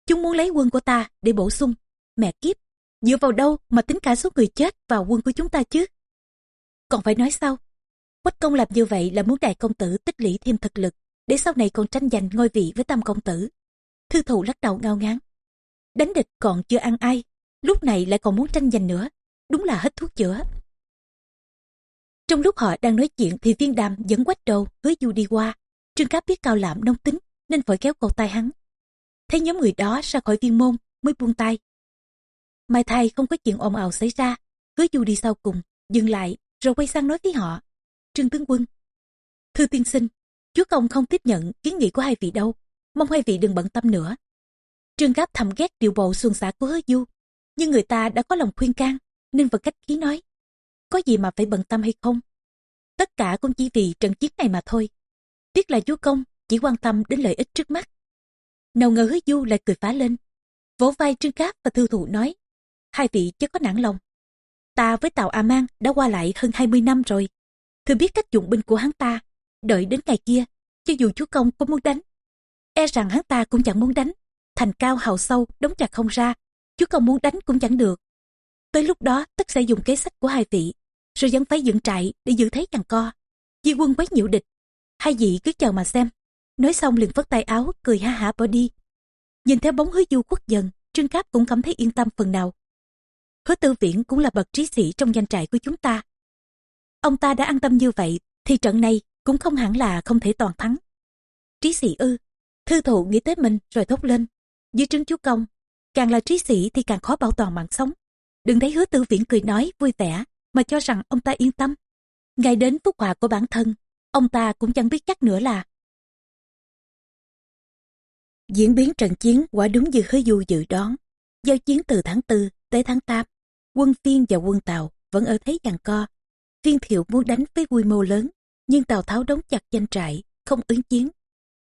Speaker 1: Chúng muốn lấy quân của ta để bổ sung. Mẹ kiếp, dựa vào đâu mà tính cả số người chết vào quân của chúng ta chứ? Còn phải nói sao? Quách công làm như vậy là muốn đại công tử tích lũy thêm thực lực, để sau này còn tranh giành ngôi vị với tam công tử thư thù lắc đầu ngao ngán. Đánh địch còn chưa ăn ai, lúc này lại còn muốn tranh giành nữa, đúng là hết thuốc chữa. Trong lúc họ đang nói chuyện thì viên đàm dẫn quách đầu, hứa du đi qua. Trương cáp biết cao lạm nông tính, nên phải kéo cầu tay hắn. Thấy nhóm người đó ra khỏi viên môn, mới buông tay. Mai thay không có chuyện ồn ào xảy ra, hứa du đi sau cùng, dừng lại, rồi quay sang nói với họ. Trương tướng quân. Thư tiên sinh, chúa công không tiếp nhận kiến nghị của hai vị đâu mong hai vị đừng bận tâm nữa. Trương cáp thầm ghét điều bộ xuân xả của hứa du, nhưng người ta đã có lòng khuyên can, nên vật cách khí nói. Có gì mà phải bận tâm hay không? Tất cả cũng chỉ vì trận chiến này mà thôi. Tiếc là chúa công chỉ quan tâm đến lợi ích trước mắt. Nào ngờ hứa du lại cười phá lên. Vỗ vai trương cáp và thư thụ nói, hai vị chứ có nản lòng. Ta với tàu a mang đã qua lại hơn 20 năm rồi. Thừa biết cách dụng binh của hắn ta, đợi đến ngày kia, cho dù chúa công có muốn đánh e rằng hắn ta cũng chẳng muốn đánh. Thành cao hào sâu đóng chặt không ra. Chú còn muốn đánh cũng chẳng được. Tới lúc đó, tất sẽ dùng kế sách của hai vị. Rồi vẫn phải dựng trại để giữ thế chẳng co. Di quân quấy nhiễu địch. Hai vị cứ chờ mà xem. Nói xong liền vất tay áo, cười ha hả bỏ đi. Nhìn theo bóng hứa du khuất dần trương cáp cũng cảm thấy yên tâm phần nào. Hứa tư viễn cũng là bậc trí sĩ trong danh trại của chúng ta. Ông ta đã an tâm như vậy, thì trận này cũng không hẳn là không thể toàn thắng. Trí sĩ ư thư thụ nghĩ tới mình, rồi thốt lên. Dưới trứng chú công, càng là trí sĩ thì càng khó bảo toàn mạng sống. Đừng thấy hứa tư viễn cười nói, vui vẻ, mà cho rằng ông ta yên tâm. Ngay đến phúc họa của bản thân, ông ta cũng chẳng biết chắc nữa là diễn biến trận chiến quả đúng như hứa du dự đoán. Giao chiến từ tháng 4 tới tháng 8 quân phiên và quân tàu vẫn ở thế giằng co. Phiên thiệu muốn đánh với quy mô lớn, nhưng tào tháo đóng chặt danh trại, không ứng chiến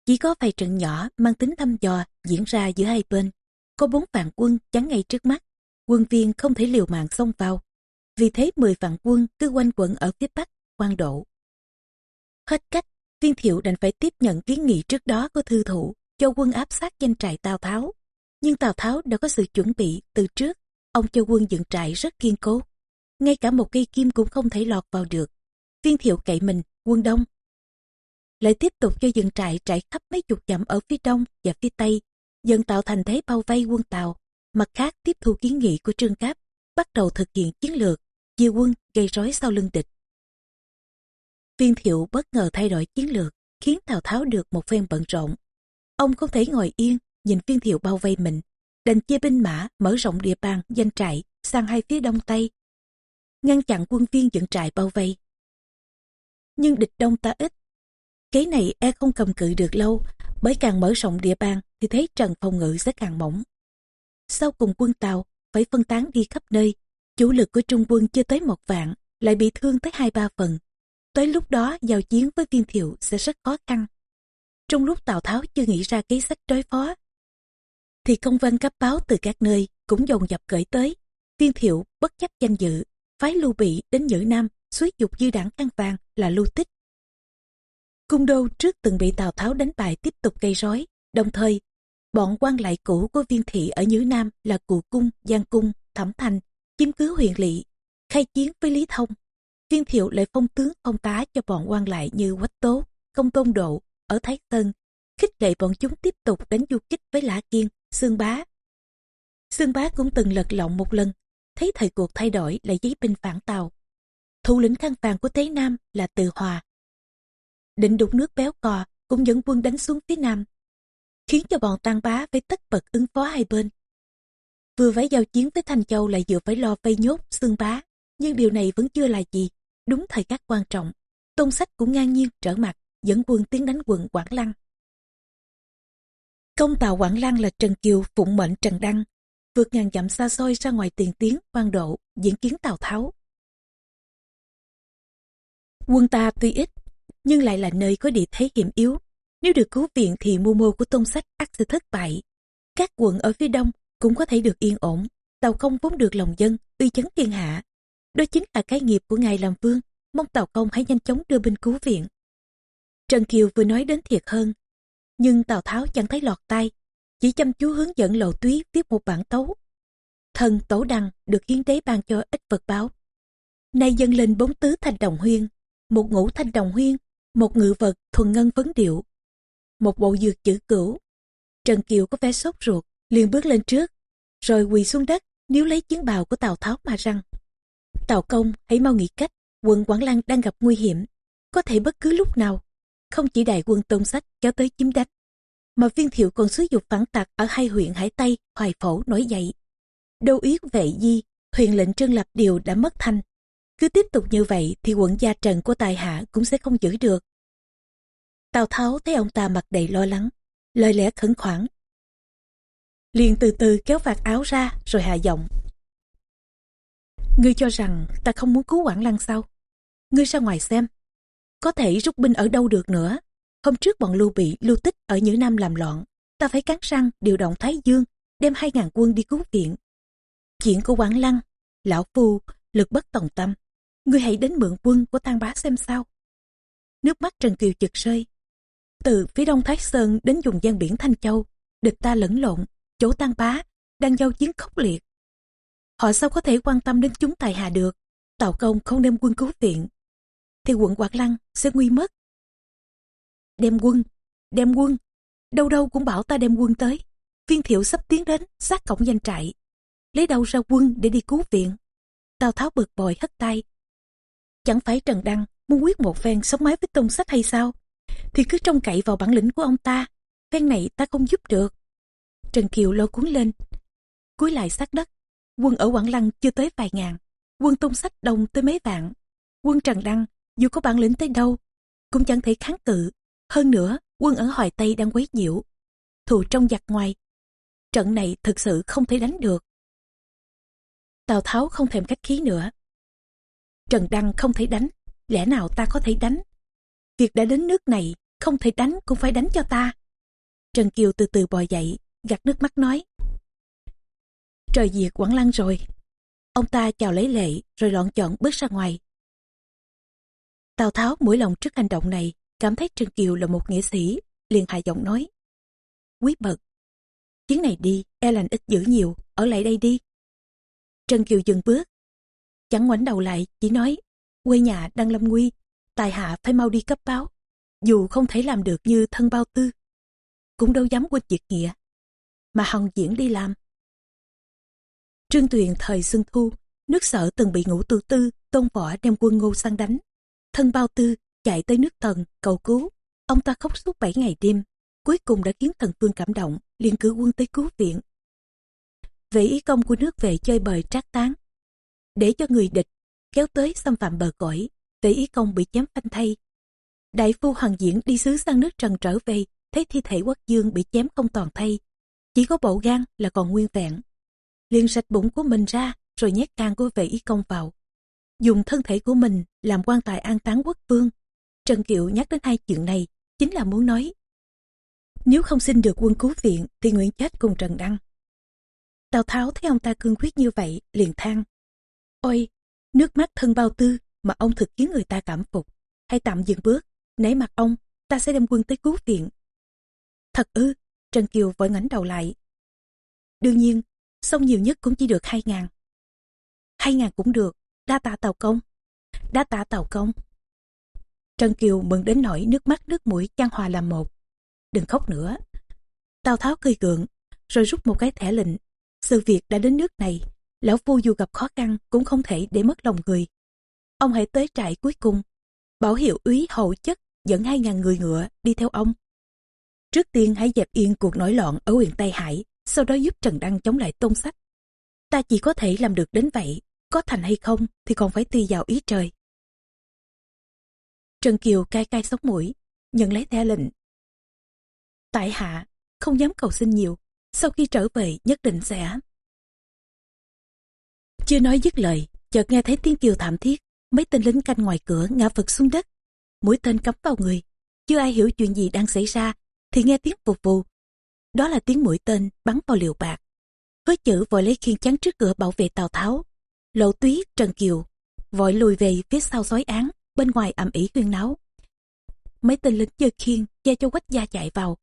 Speaker 1: chỉ có vài trận nhỏ mang tính thăm dò diễn ra giữa hai bên. Có bốn vạn quân chắn ngay trước mắt. Quân viên không thể liều mạng xông vào. Vì thế mười vạn quân cứ quanh quẩn ở phía bắc quan độ hết cách, viên thiệu đành phải tiếp nhận kiến nghị trước đó của thư thủ, cho quân áp sát danh trại tào tháo. Nhưng tào tháo đã có sự chuẩn bị từ trước, ông cho quân dựng trại rất kiên cố. Ngay cả một cây kim cũng không thể lọt vào được. Viên thiệu cậy mình, quân đông lại tiếp tục cho dựng trại trải khắp mấy chục dặm ở phía đông và phía tây, dần tạo thành thế bao vây quân tàu. Mặt khác, tiếp thu kiến nghị của trương cáp, bắt đầu thực hiện chiến lược, chia quân gây rối sau lưng địch. Viên thiệu bất ngờ thay đổi chiến lược, khiến tào tháo được một phen bận rộn. Ông không thể ngồi yên, nhìn viên thiệu bao vây mình, đành chia binh mã, mở rộng địa bàn danh trại, sang hai phía đông tây. Ngăn chặn quân viên dựng trại bao vây. Nhưng địch đông ta ít kế này e không cầm cự được lâu bởi càng mở rộng địa bàn thì thấy trần phòng ngự sẽ càng mỏng. Sau cùng quân Tàu phải phân tán đi khắp nơi, chủ lực của Trung quân chưa tới một vạn, lại bị thương tới hai ba phần. Tới lúc đó giao chiến với viên thiệu sẽ rất khó khăn. Trong lúc Tào Tháo chưa nghĩ ra kế sách đối phó, thì công văn cấp báo từ các nơi cũng dồn dập gửi tới. Viên thiệu bất chấp danh dự, phái lưu bị đến Nhữ Nam, suối dục dư đảng khăn vàng là lưu tích. Cung đô trước từng bị Tào Tháo đánh bại tiếp tục gây rối, đồng thời bọn quan lại cũ của viên thị ở Nhữ Nam là Cụ Cung, Giang Cung, Thẩm Thành, chiếm cứ huyện lỵ, khai chiến với Lý Thông. Viên thiệu lại phong tướng phong tá cho bọn quan lại như Quách Tố, Công Tôn Độ ở Thái Tân, khích lệ bọn chúng tiếp tục đánh du kích với Lã Kiên, Sương Bá. Sương Bá cũng từng lật lọng một lần, thấy thời cuộc thay đổi lại giấy binh phản tàu. Thủ lĩnh khăn vàng của Thế Nam là Từ Hòa. Định đục nước béo cò cũng dẫn quân đánh xuống phía Nam, khiến cho bọn Tăng Bá phải tất bật ứng phó hai bên. Vừa phải giao chiến với Thanh Châu lại vừa phải lo vây nhốt xương Bá, nhưng điều này vẫn chưa là gì, đúng thời khắc quan trọng. Tôn sách cũng ngang nhiên trở mặt, dẫn quân tiến đánh quận Quảng Lăng. Công tàu Quảng Lăng là Trần Kiều phụng mệnh Trần Đăng, vượt ngàn dặm xa xôi ra ngoài tiền tiến, quan độ, diễn kiến Tào Tháo. Quân ta tuy ít, nhưng lại là nơi có địa thế hiểm yếu. Nếu được cứu viện thì mưu mô của tôn sách ắt sẽ thất bại. Các quận ở phía đông cũng có thể được yên ổn. Tàu công vốn được lòng dân, uy chấn thiên hạ. Đó chính là cái nghiệp của ngài làm vương, mong tàu công hãy nhanh chóng đưa binh cứu viện. Trần Kiều vừa nói đến thiệt hơn, nhưng Tào Tháo chẳng thấy lọt tay, chỉ chăm chú hướng dẫn lộ túy viết một bản tấu. Thần tổ đăng được hiến đế ban cho ít vật báo. Nay dâng lên bốn tứ thanh đồng huyên, một ngũ thanh đồng huyên, một ngự vật thuần ngân vấn điệu, một bộ dược chữ cửu. Trần Kiều có vẻ sốt ruột, liền bước lên trước, rồi quỳ xuống đất, níu lấy chiến bào của Tào Tháo mà răng. Tào công hãy mau nghĩ cách, quận Quảng Lăng đang gặp nguy hiểm, có thể bất cứ lúc nào không chỉ đại quân tôn sách kéo tới chiếm đánh, mà viên thiệu còn xúi dục phản tặc ở hai huyện Hải Tây, Hoài Phổ nổi dậy. Đô úy vệ di, huyền lệnh Trương lập điều đã mất thanh. Cứ tiếp tục như vậy thì quận gia trần của tài hạ cũng sẽ không giữ được. Tào Tháo thấy ông ta mặt đầy lo lắng, lời lẽ khẩn khoản. Liền từ từ kéo vạt áo ra rồi hạ giọng. Ngươi cho rằng ta không muốn cứu Quảng Lăng sao? Ngươi ra ngoài xem, có thể rút binh ở đâu được nữa. Hôm trước bọn Lưu Bị, Lưu Tích ở Nhữ Nam làm loạn, ta phải cắn răng điều động Thái Dương, đem hai ngàn quân đi cứu viện. Chuyện của Quảng Lăng, Lão Phu, lực bất tòng tâm. Ngươi hãy đến mượn quân của tang Bá xem sao. Nước mắt Trần Kiều chực rơi. Từ phía đông Thái Sơn đến vùng gian biển Thanh Châu, địch ta lẫn lộn, chỗ tang Bá, đang giao chiến khốc liệt. Họ sao có thể quan tâm đến chúng tài hạ được, Tào Công không đem quân cứu viện, thì quận Quảng Lăng sẽ nguy mất. Đem quân, đem quân, đâu đâu cũng bảo ta đem quân tới. Viên thiệu sắp tiến đến, sát cổng danh trại. Lấy đâu ra quân để đi cứu viện. Tào Tháo bực bội hất tay. Chẳng phải Trần Đăng muốn quyết một phen sống mái với tôn sách hay sao? Thì cứ trông cậy vào bản lĩnh của ông ta. Phen này ta không giúp được. Trần Kiều lôi cuốn lên. Cúi lại sát đất. Quân ở Quảng Lăng chưa tới vài ngàn. Quân tôn sách đông tới mấy vạn. Quân Trần Đăng dù có bản lĩnh tới đâu, cũng chẳng thể kháng cự. Hơn nữa, quân ở Hoài Tây đang quấy nhiễu. Thù trong giặc ngoài. Trận này thực sự không thể đánh được. Tào Tháo không thèm cách khí nữa. Trần Đăng không thể đánh, lẽ nào ta có thể đánh? Việc đã đến nước này, không thể đánh cũng phải đánh cho ta. Trần Kiều từ từ bò dậy, gạt nước mắt nói. Trời diệt Quảng Lăng rồi. Ông ta chào lấy lệ rồi lọn chọn bước ra ngoài. Tào Tháo mũi lòng trước hành động này, cảm thấy Trần Kiều là một nghĩa sĩ, liền hạ giọng nói. Quý bậc, chuyến này đi, e lành ít dữ nhiều, ở lại đây đi. Trần Kiều dừng bước, chẳng ngoảnh đầu lại, chỉ nói, quê nhà đang lâm nguy, tài hạ phải mau đi cấp báo, dù không thể làm được như thân bao tư, cũng đâu dám quên việc nghĩa, mà hồng diễn đi làm. Trương Tuyền thời Xuân Thu, nước sở từng bị ngũ tư tư, tôn võ đem quân ngô sang đánh. Thân bao tư chạy tới nước thần cầu cứu. Ông ta khóc suốt 7 ngày đêm. Cuối cùng đã khiến thần phương cảm động, liền cử quân tới cứu viện. Về ý công của nước về chơi bời trác tán. Để cho người địch kéo tới xâm phạm bờ cõi, về ý công bị chém phanh thay. Đại phu Hoàng Diễn đi xứ sang nước Trần trở về, thấy thi thể quốc dương bị chém không toàn thay. Chỉ có bộ gan là còn nguyên vẹn. liền sạch bụng của mình ra, rồi nhét can của vệ ý công vào. dùng thân thể của mình làm quan tài an táng quốc vương. Trần Kiệu nhắc đến hai chuyện này chính là muốn nói nếu không xin được quân cứu viện thì nguyện chết cùng Trần Đăng. Tào Tháo thấy ông ta cương quyết như vậy liền than ôi, nước mắt thân bao tư mà ông thực khiến người ta cảm phục. Hãy tạm dừng bước, nể mặt ông, ta sẽ đem quân tới cứu viện. Thật ư, trần kiều vội ngẩng đầu lại. Đương nhiên, xong nhiều nhất cũng chỉ được hai ngàn. Hai ngàn cũng được, đa tạ tàu công. Đa tạ tàu công. Trần kiều mừng đến nỗi nước mắt nước mũi chan hòa làm một. Đừng khóc nữa. Tào tháo cười gượng, rồi rút một cái thẻ lệnh. Sự việc đã đến nước này lão phu dù gặp khó khăn cũng không thể để mất lòng người. Ông hãy tới trại cuối cùng. Bảo hiệu úy hậu chất dẫn hai ngàn người ngựa đi theo ông. Trước tiên hãy dẹp yên cuộc nổi loạn ở huyện tây hải, sau đó giúp trần đăng chống lại tôn sách. Ta chỉ có thể làm được đến vậy, có thành hay không thì còn phải tùy vào ý trời. Trần kiều cay cay sống mũi, nhận lấy thẻ lệnh. Tại hạ, không dám cầu xin nhiều, sau khi trở về nhất định sẽ chưa nói dứt lời, chợt nghe thấy tiếng kêu thảm thiết, mấy tên lính canh ngoài cửa ngã vật xuống đất. Mũi tên cắm vào người, chưa ai hiểu chuyện gì đang xảy ra, thì nghe tiếng vù vù. Đó là tiếng mũi tên bắn vào liều bạc. Với chữ vội lấy khiên chắn trước cửa bảo vệ tào tháo. Lộ túy, trần kiều, vội lùi về phía sau xói án, bên ngoài ầm ĩ huyên náo. Mấy tên lính giơ khiên che cho quách gia chạy vào.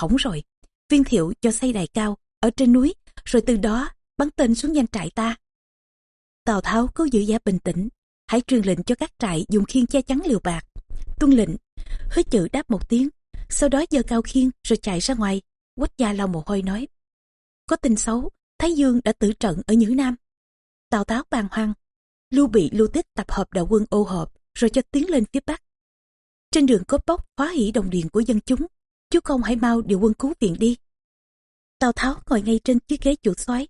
Speaker 1: Hỏng rồi, viên thiệu cho xây đài cao ở trên núi, rồi từ đó bắn tên xuống nhanh trại ta tào tháo cố giữ giá bình tĩnh, hãy truyền lệnh cho các trại dùng khiên che chắn liều bạc. Tuân lệnh. Hứa chữ đáp một tiếng, sau đó giơ cao khiên rồi chạy ra ngoài, quách gia lau mồ hôi nói. Có tin xấu, thái dương đã tử trận ở nhữ nam. Tào táo bàng hoàng. Lưu bị, lưu tích tập hợp đạo quân ô hợp rồi cho tiến lên phía bắc. Trên đường cốt bốc hóa hỉ đồng điền của dân chúng, chú công hãy mau điều quân cứu viện đi. Tào tháo ngồi ngay trên chiếc ghế chuột xoáy.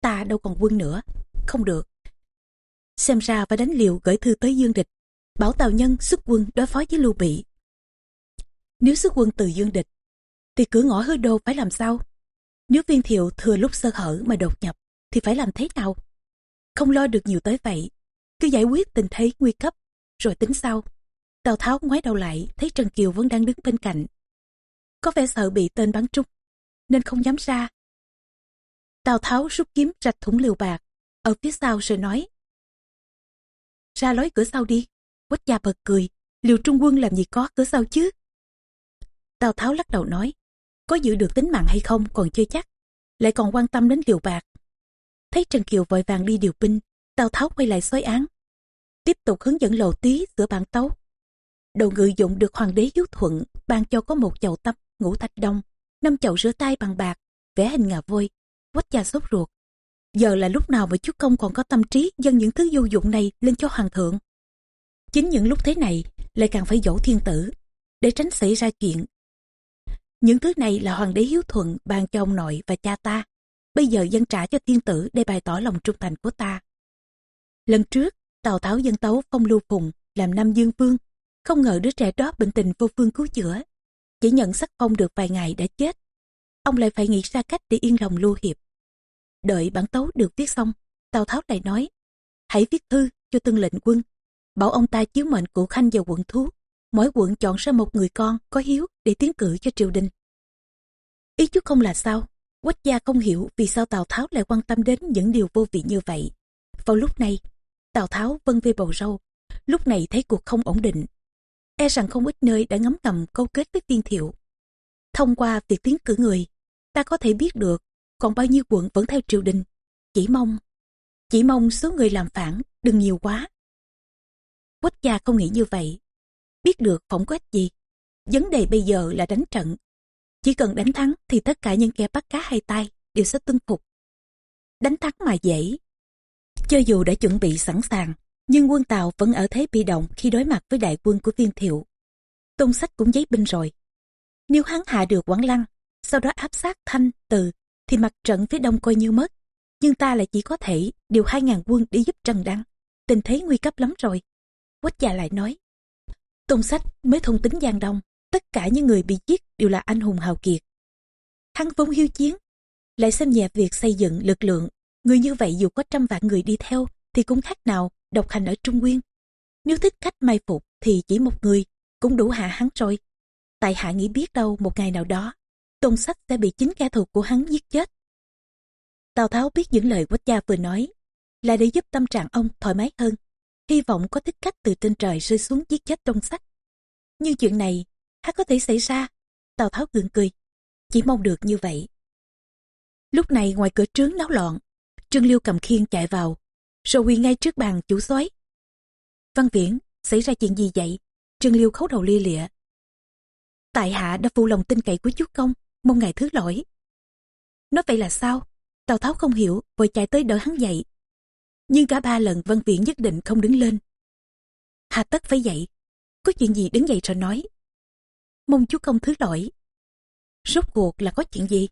Speaker 1: Ta đâu còn quân nữa. Không được xem ra phải đánh liều gửi thư tới dương địch, bảo tào nhân xuất quân đối phó với lưu bị. Nếu xuất quân từ dương địch, thì cửa ngõ hứa đô phải làm sao? Nếu viên thiệu thừa lúc sơ hở mà đột nhập, thì phải làm thế nào? Không lo được nhiều tới vậy, cứ giải quyết tình thế nguy cấp, rồi tính sau. Tào tháo ngoái đầu lại, thấy trần kiều vẫn đang đứng bên cạnh. Có vẻ sợ bị tên bắn trúng, nên không dám ra. Tào tháo rút kiếm rạch thủng liều bạc, ở phía sau rồi nói ra lối cửa sau đi. Quách gia bật cười. Liều trung quân làm gì có cửa sau chứ? Tào tháo lắc đầu nói. Có giữ được tính mạng hay không còn chưa chắc. Lại còn quan tâm đến liều bạc. Thấy trần kiều vội vàng đi điều binh, tào tháo quay lại xói án. Tiếp tục hướng dẫn lầu tí sửa bản tấu. Đầu ngự dụng được hoàng đế hiếu thuận, ban cho có một chậu tắm, ngũ thạch đông, năm chậu rửa tay bằng bạc, vẽ hình ngà voi. quách gia sốt ruột giờ là lúc nào mà chúa công còn có tâm trí dâng những thứ vô dụng này lên cho hoàng thượng? Chính những lúc thế này lại càng phải dỗ thiên tử để tránh xảy ra chuyện. Những thứ này là hoàng đế hiếu thuận ban cho ông nội và cha ta. Bây giờ dân trả cho thiên tử để bày tỏ lòng trung thành của ta. Lần trước, tào tháo dân tấu phong lưu phùng làm nam dương vương. Không ngờ đứa trẻ đó bệnh tình vô phương cứu chữa. Chỉ nhận sắc phong được vài ngày đã chết. Ông lại phải nghĩ ra cách để yên lòng lưu hiệp đợi bản tấu được viết xong, tào tháo lại nói, hãy viết thư cho tương lệnh quân, bảo ông ta chiếu mệnh cụ khanh vào quận thú. Mỗi quận chọn ra một người con có hiếu để tiến cử cho triều đình. Ý chú không là sao, quách gia không hiểu vì sao tào tháo lại quan tâm đến những điều vô vị như vậy. Vào lúc này, tào tháo vân về bầu râu, lúc này thấy cuộc không ổn định. E rằng không ít nơi đã ngấm ngầm câu kết với tiên thiệu. Thông qua việc tiến cử người, ta có thể biết được còn bao nhiêu quận vẫn theo triều đình. Chỉ mong chỉ mong số người làm phản đừng nhiều quá. Quách gia không nghĩ như vậy. Biết được phỏng quách gì. Vấn đề bây giờ là đánh trận. Chỉ cần đánh thắng thì tất cả những kẻ bắt cá hai tay đều sẽ tuân phục. Đánh thắng mà dễ. Cho dù đã chuẩn bị sẵn sàng, nhưng quân tàu vẫn ở thế bị động khi đối mặt với đại quân của viên thiệu. Tôn sách cũng giấy binh rồi. Nếu hắn hạ được quảng lăng, sau đó áp sát thanh từ thì mặt trận phía đông coi như mất. Nhưng ta lại chỉ có thể điều hai ngàn quân đi giúp trần đăng. Tình thế nguy cấp lắm rồi. Quách già lại nói. Tôn sách mới thông tính giang đông. Tất cả những người bị giết đều là anh hùng hào kiệt. Hắn vốn hiếu chiến. Lại xem nhẹ việc xây dựng lực lượng. Người như vậy dù có trăm vạn người đi theo thì cũng khác nào độc hành ở Trung Nguyên. Nếu thích cách mai phục thì chỉ một người cũng đủ hạ hắn rồi. Tại hạ nghĩ biết đâu một ngày nào đó, tôn sách sẽ bị chính kẻ thù của hắn giết chết. Tào Tháo biết những lời quách gia vừa nói là để giúp tâm trạng ông thoải mái hơn, hy vọng có thích cách từ trên trời rơi xuống giết chết tôn sách. Nhưng chuyện này, hắn có thể xảy ra. Tào Tháo gượng cười, chỉ mong được như vậy. Lúc này ngoài cửa trướng náo loạn, Trương Liêu cầm khiên chạy vào, rồi quỳ ngay trước bàn chủ soái. Văn Viễn, xảy ra chuyện gì vậy? Trương Liêu khấu đầu lia lịa. Tại hạ đã phụ lòng tin cậy của chúa công, mong ngài thứ lỗi. Nói vậy là sao? Tào Tháo không hiểu, vội chạy tới đỡ hắn dậy. Nhưng cả ba lần Văn Viễn nhất định không đứng lên. Hà tất phải dậy, có chuyện gì đứng dậy rồi nói. Mong chú công thứ lỗi. Rốt cuộc là có chuyện gì?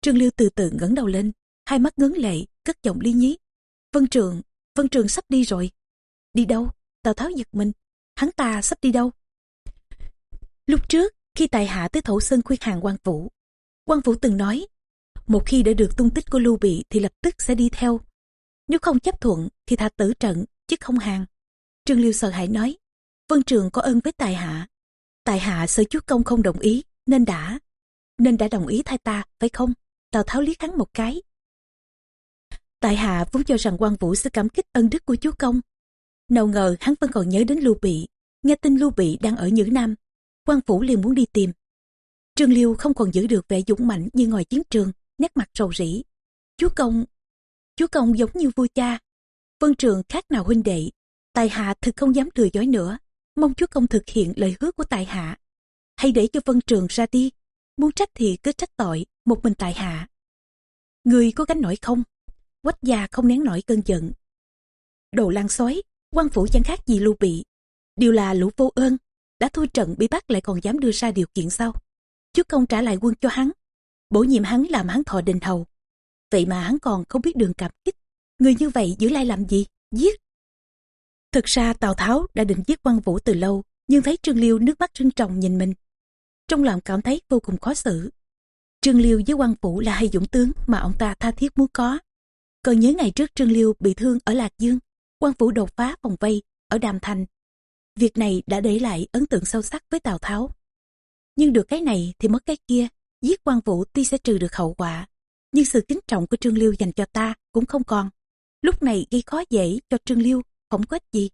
Speaker 1: Trương Liêu từ từ ngẩng đầu lên, hai mắt ngấn lệ, cất giọng ly nhí. Vân Trường, Vân Trường sắp đi rồi. Đi đâu? Tào Tháo giật mình. Hắn ta sắp đi đâu? Lúc trước, khi tài hạ tới thổ sơn khuyên hàng quan vũ, quan vũ từng nói, một khi đã được tung tích của Lưu Bị thì lập tức sẽ đi theo. Nếu không chấp thuận thì thà tử trận, chứ không hàng. Trương Liêu sợ hãi nói, Vân Trường có ơn với tài hạ. Tài hạ sợ chúa công không đồng ý, nên đã, nên đã đồng ý thay ta, phải không? Tào Tháo liếc hắn một cái. Tại hạ vốn cho rằng quan vũ sẽ cảm kích ân đức của chúa công. Nào ngờ hắn vẫn còn nhớ đến Lưu Bị, nghe tin Lưu Bị đang ở Nhữ Nam. quan Vũ liền muốn đi tìm. Trương Liêu không còn giữ được vẻ dũng mạnh như ngoài chiến trường, nét mặt rầu rĩ. Chúa công, chúa công giống như vua cha. Vân Trường khác nào huynh đệ. Tài hạ thực không dám lừa dối nữa. Mong chúa công thực hiện lời hứa của tài hạ. Hãy để cho Vân Trường ra đi. Muốn trách thì cứ trách tội, một mình tài hạ. Người có gánh nổi không? Quách gia không nén nổi cơn giận. Đồ lan xói, quan phủ chẳng khác gì lưu bị. Điều là lũ vô ơn, đã thua trận bị bắt lại còn dám đưa ra điều kiện sao? Chúa công trả lại quân cho hắn, bổ nhiệm hắn làm hắn thọ đình hầu. Vậy mà hắn còn không biết đường cảm kích. Người như vậy giữ lại làm gì? Giết! Thực ra Tào Tháo đã định giết quan vũ từ lâu, nhưng thấy Trương Liêu nước mắt rưng tròng nhìn mình. Trong lòng cảm thấy vô cùng khó xử. Trương Liêu với quan vũ là hai dũng tướng mà ông ta tha thiết muốn có. Còn nhớ ngày trước Trương Liêu bị thương ở Lạc Dương, quan vũ đột phá vòng vây ở Đàm Thành. Việc này đã để lại ấn tượng sâu sắc với Tào Tháo. Nhưng được cái này thì mất cái kia, giết quan vũ tuy sẽ trừ được hậu quả, nhưng sự kính trọng của Trương Liêu dành cho ta cũng không còn. Lúc này gây khó dễ cho Trương Liêu không có ích gì.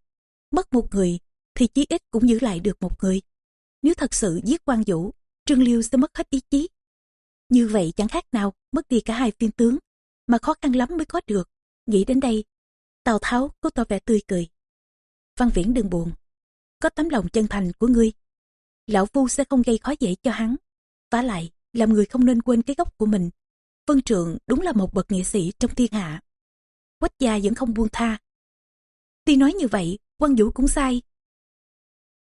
Speaker 1: Mất một người thì chí ít cũng giữ lại được một người. Nếu thật sự giết quan vũ, Trương Liêu sẽ mất hết ý chí. Như vậy chẳng khác nào mất đi cả hai phiên tướng, mà khó khăn lắm mới có được. Nghĩ đến đây, Tào Tháo có tỏ vẻ tươi cười. Văn Viễn đừng buồn, có tấm lòng chân thành của ngươi. Lão Phu sẽ không gây khó dễ cho hắn. vả lại, làm người không nên quên cái gốc của mình. Vân Trượng đúng là một bậc nghệ sĩ trong thiên hạ. Quách gia vẫn không buông tha. Tuy nói như vậy, quan vũ cũng sai.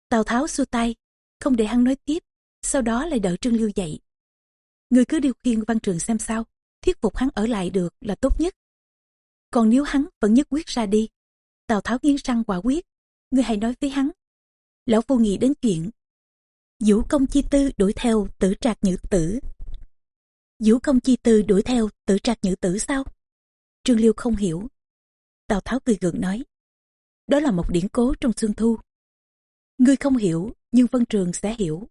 Speaker 1: Tào Tháo xua tay, không để hắn nói tiếp, sau đó lại đợi Trương Liêu dậy. Người cứ điều khiển văn trường xem sao, thuyết phục hắn ở lại được là tốt nhất. Còn nếu hắn vẫn nhất quyết ra đi, Tào Tháo nghiến răng quả quyết, người hãy nói với hắn. Lão phu nghĩ đến chuyện. Vũ công chi tư đuổi theo tử trạc nhữ tử. Vũ công chi tư đuổi theo tử trạc nhữ tử sao? Trương Liêu không hiểu. Tào Tháo cười gượng nói. Đó là một điển cố trong Xuân Thu. Ngươi không hiểu, nhưng Vân Trường sẽ hiểu.